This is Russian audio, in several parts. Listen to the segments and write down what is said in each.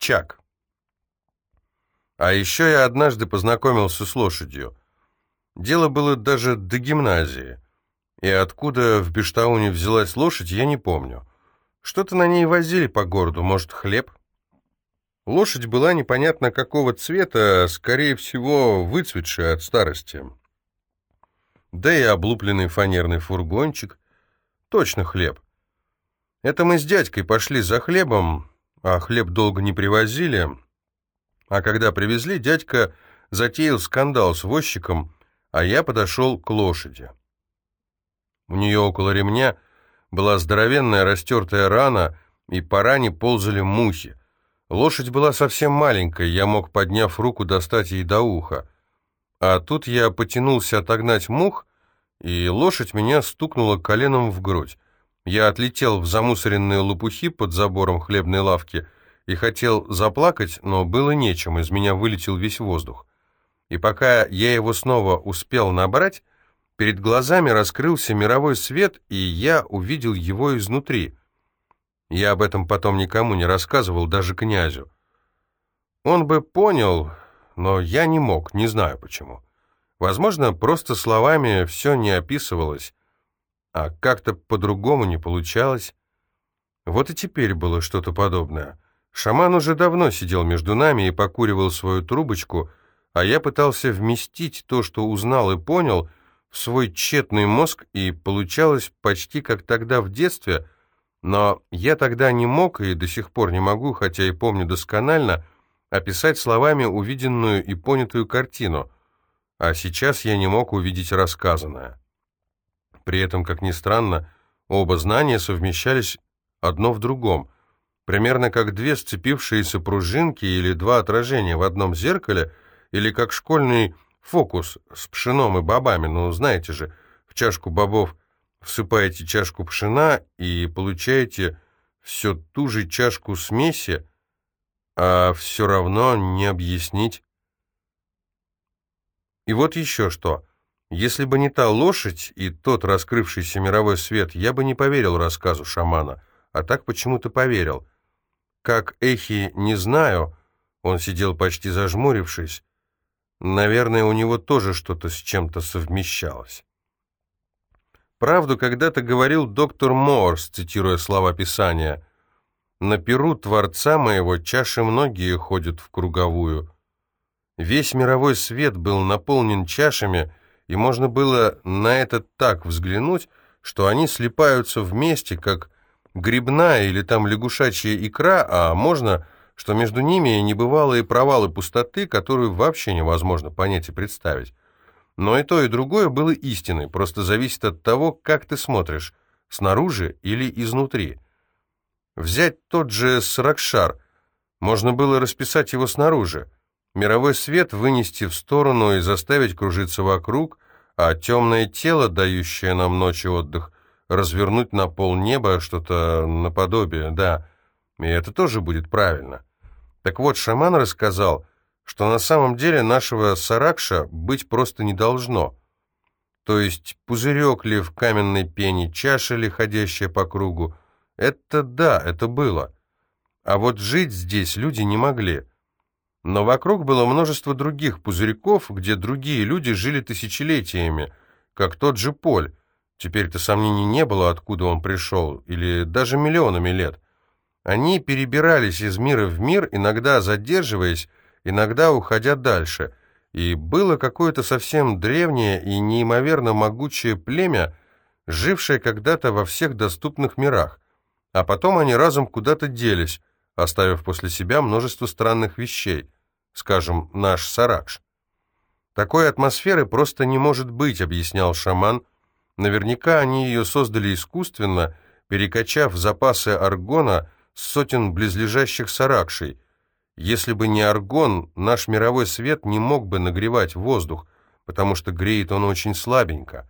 Чак. А еще я однажды познакомился с лошадью. Дело было даже до гимназии. И откуда в Бештауне взялась лошадь, я не помню. Что-то на ней возили по городу, может, хлеб? Лошадь была непонятно какого цвета, скорее всего, выцветшая от старости. Да и облупленный фанерный фургончик. Точно хлеб. Это мы с дядькой пошли за хлебом, а хлеб долго не привозили. А когда привезли, дядька затеял скандал с возчиком, а я подошел к лошади. У нее около ремня была здоровенная растертая рана, и по ране ползали мухи. Лошадь была совсем маленькая, я мог, подняв руку, достать ей до уха. А тут я потянулся отогнать мух, и лошадь меня стукнула коленом в грудь. Я отлетел в замусоренные лопухи под забором хлебной лавки и хотел заплакать, но было нечем, из меня вылетел весь воздух. И пока я его снова успел набрать, перед глазами раскрылся мировой свет, и я увидел его изнутри. Я об этом потом никому не рассказывал, даже князю. Он бы понял, но я не мог, не знаю почему. Возможно, просто словами все не описывалось, а как-то по-другому не получалось. Вот и теперь было что-то подобное. Шаман уже давно сидел между нами и покуривал свою трубочку, а я пытался вместить то, что узнал и понял, в свой тщетный мозг, и получалось почти как тогда в детстве — но я тогда не мог и до сих пор не могу, хотя и помню досконально, описать словами увиденную и понятую картину, а сейчас я не мог увидеть рассказанное. При этом, как ни странно, оба знания совмещались одно в другом, примерно как две сцепившиеся пружинки или два отражения в одном зеркале, или как школьный фокус с пшеном и бобами, ну, знаете же, в чашку бобов всыпаете чашку пшена и получаете все ту же чашку смеси, а все равно не объяснить. И вот еще что. Если бы не та лошадь и тот раскрывшийся мировой свет, я бы не поверил рассказу шамана, а так почему-то поверил. Как Эхи не знаю, он сидел почти зажмурившись, наверное, у него тоже что-то с чем-то совмещалось. Правду когда-то говорил доктор Морс, цитируя слова Писания. «На перу Творца моего чаши многие ходят в круговую». Весь мировой свет был наполнен чашами, и можно было на это так взглянуть, что они слипаются вместе, как грибная или там лягушачья икра, а можно, что между ними небывалые провалы пустоты, которую вообще невозможно понять и представить. Но и то, и другое было истиной, просто зависит от того, как ты смотришь, снаружи или изнутри. Взять тот же Саракшар, можно было расписать его снаружи, мировой свет вынести в сторону и заставить кружиться вокруг, а темное тело, дающее нам ночи отдых, развернуть на пол неба что-то наподобие, да, и это тоже будет правильно. Так вот, шаман рассказал, что на самом деле нашего Саракша быть просто не должно. То есть пузырек ли в каменной пене, чаша ли, ходящая по кругу, это да, это было. А вот жить здесь люди не могли. Но вокруг было множество других пузырьков, где другие люди жили тысячелетиями, как тот же Поль. Теперь-то сомнений не было, откуда он пришел, или даже миллионами лет. Они перебирались из мира в мир, иногда задерживаясь, иногда уходя дальше, и было какое-то совсем древнее и неимоверно могучее племя, жившее когда-то во всех доступных мирах, а потом они разом куда-то делись, оставив после себя множество странных вещей, скажем, наш Саракш. Такой атмосферы просто не может быть, объяснял шаман. Наверняка они ее создали искусственно, перекачав запасы аргона с сотен близлежащих саракшей, если бы не аргон, наш мировой свет не мог бы нагревать воздух, потому что греет он очень слабенько.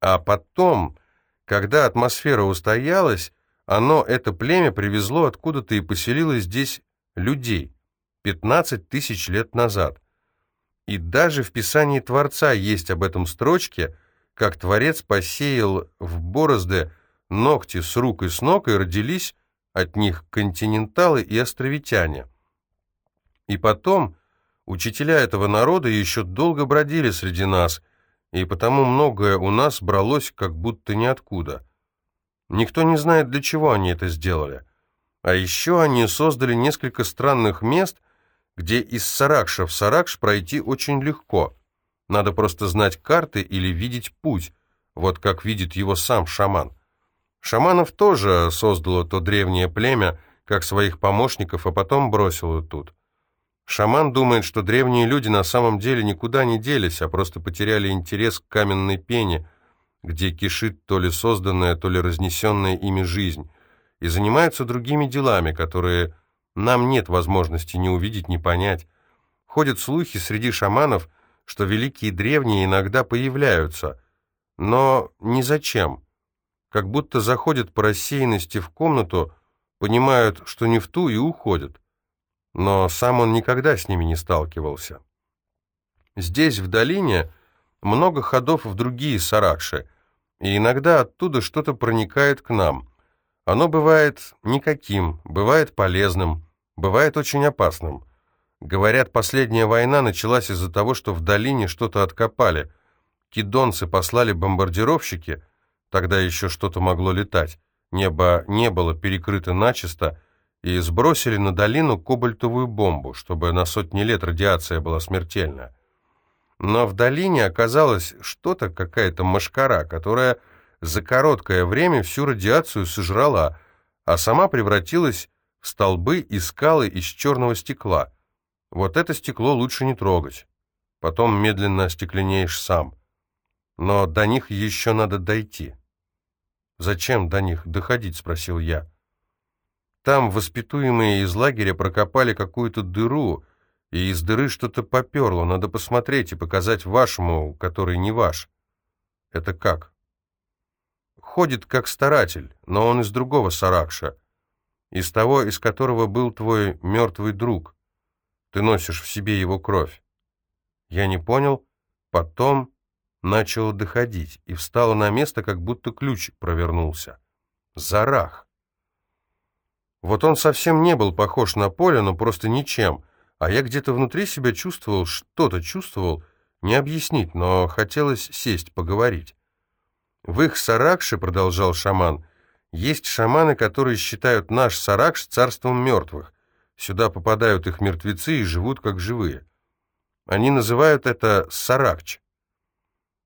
А потом, когда атмосфера устоялась, оно, это племя, привезло откуда-то и поселило здесь людей 15 тысяч лет назад. И даже в Писании Творца есть об этом строчке, как Творец посеял в борозды ногти с рук и с ног, и родились от них континенталы и островитяне. И потом, учителя этого народа еще долго бродили среди нас, и потому многое у нас бралось как будто ниоткуда. Никто не знает, для чего они это сделали. А еще они создали несколько странных мест, где из Саракша в Саракш пройти очень легко. Надо просто знать карты или видеть путь, вот как видит его сам шаман. Шаманов тоже создало то древнее племя, как своих помощников, а потом бросило тут. Шаман думает, что древние люди на самом деле никуда не делись, а просто потеряли интерес к каменной пене, где кишит то ли созданная, то ли разнесенная ими жизнь, и занимаются другими делами, которые нам нет возможности ни увидеть, ни понять. Ходят слухи среди шаманов, что великие древние иногда появляются, но ни зачем. Как будто заходят по рассеянности в комнату, понимают, что не в ту, и уходят. Но сам он никогда с ними не сталкивался. Здесь, в долине, много ходов в другие саракши, и иногда оттуда что-то проникает к нам. Оно бывает никаким, бывает полезным, бывает очень опасным. Говорят, последняя война началась из-за того, что в долине что-то откопали. Кидонцы послали бомбардировщики, тогда еще что-то могло летать, небо не было перекрыто начисто, и сбросили на долину кобальтовую бомбу, чтобы на сотни лет радиация была смертельная. Но в долине оказалось что-то, какая-то машкара, которая за короткое время всю радиацию сожрала, а сама превратилась в столбы и скалы из черного стекла. Вот это стекло лучше не трогать. Потом медленно остекленеешь сам. Но до них еще надо дойти. «Зачем до них доходить?» — спросил я. «Там воспитуемые из лагеря прокопали какую-то дыру, и из дыры что-то поперло. Надо посмотреть и показать вашему, который не ваш. Это как? Ходит как старатель, но он из другого Саракша, из того, из которого был твой мертвый друг. Ты носишь в себе его кровь. Я не понял. Потом начало доходить и встало на место, как будто ключ провернулся. Зарах. Вот он совсем не был похож на поле, но просто ничем — а я где-то внутри себя чувствовал, что-то чувствовал, не объяснить, но хотелось сесть, поговорить. В их Саракше, продолжал шаман, есть шаманы, которые считают наш Саракш царством мертвых. Сюда попадают их мертвецы и живут как живые. Они называют это Саракч.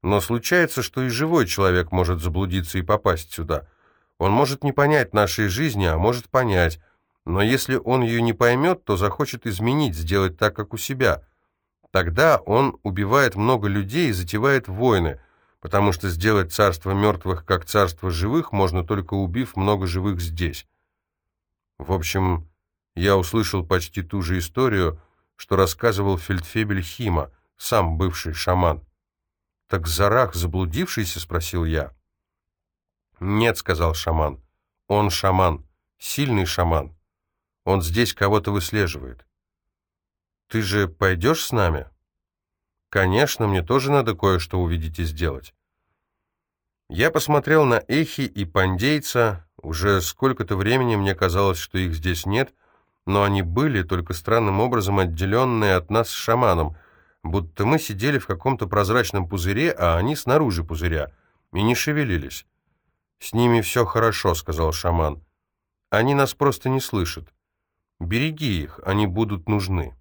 Но случается, что и живой человек может заблудиться и попасть сюда. Он может не понять нашей жизни, а может понять, но если он ее не поймет, то захочет изменить, сделать так, как у себя. Тогда он убивает много людей и затевает войны, потому что сделать царство мертвых как царство живых можно только убив много живых здесь. В общем, я услышал почти ту же историю, что рассказывал фельдфебель Хима, сам бывший шаман. «Так Зарах заблудившийся?» — спросил я. «Нет», — сказал шаман. «Он шаман, сильный шаман. Он здесь кого-то выслеживает. Ты же пойдешь с нами? Конечно, мне тоже надо кое-что увидеть и сделать. Я посмотрел на Эхи и Пандейца. Уже сколько-то времени мне казалось, что их здесь нет, но они были, только странным образом отделенные от нас шаманом, будто мы сидели в каком-то прозрачном пузыре, а они снаружи пузыря, и не шевелились. «С ними все хорошо», — сказал шаман. «Они нас просто не слышат. Береги их, они будут нужны.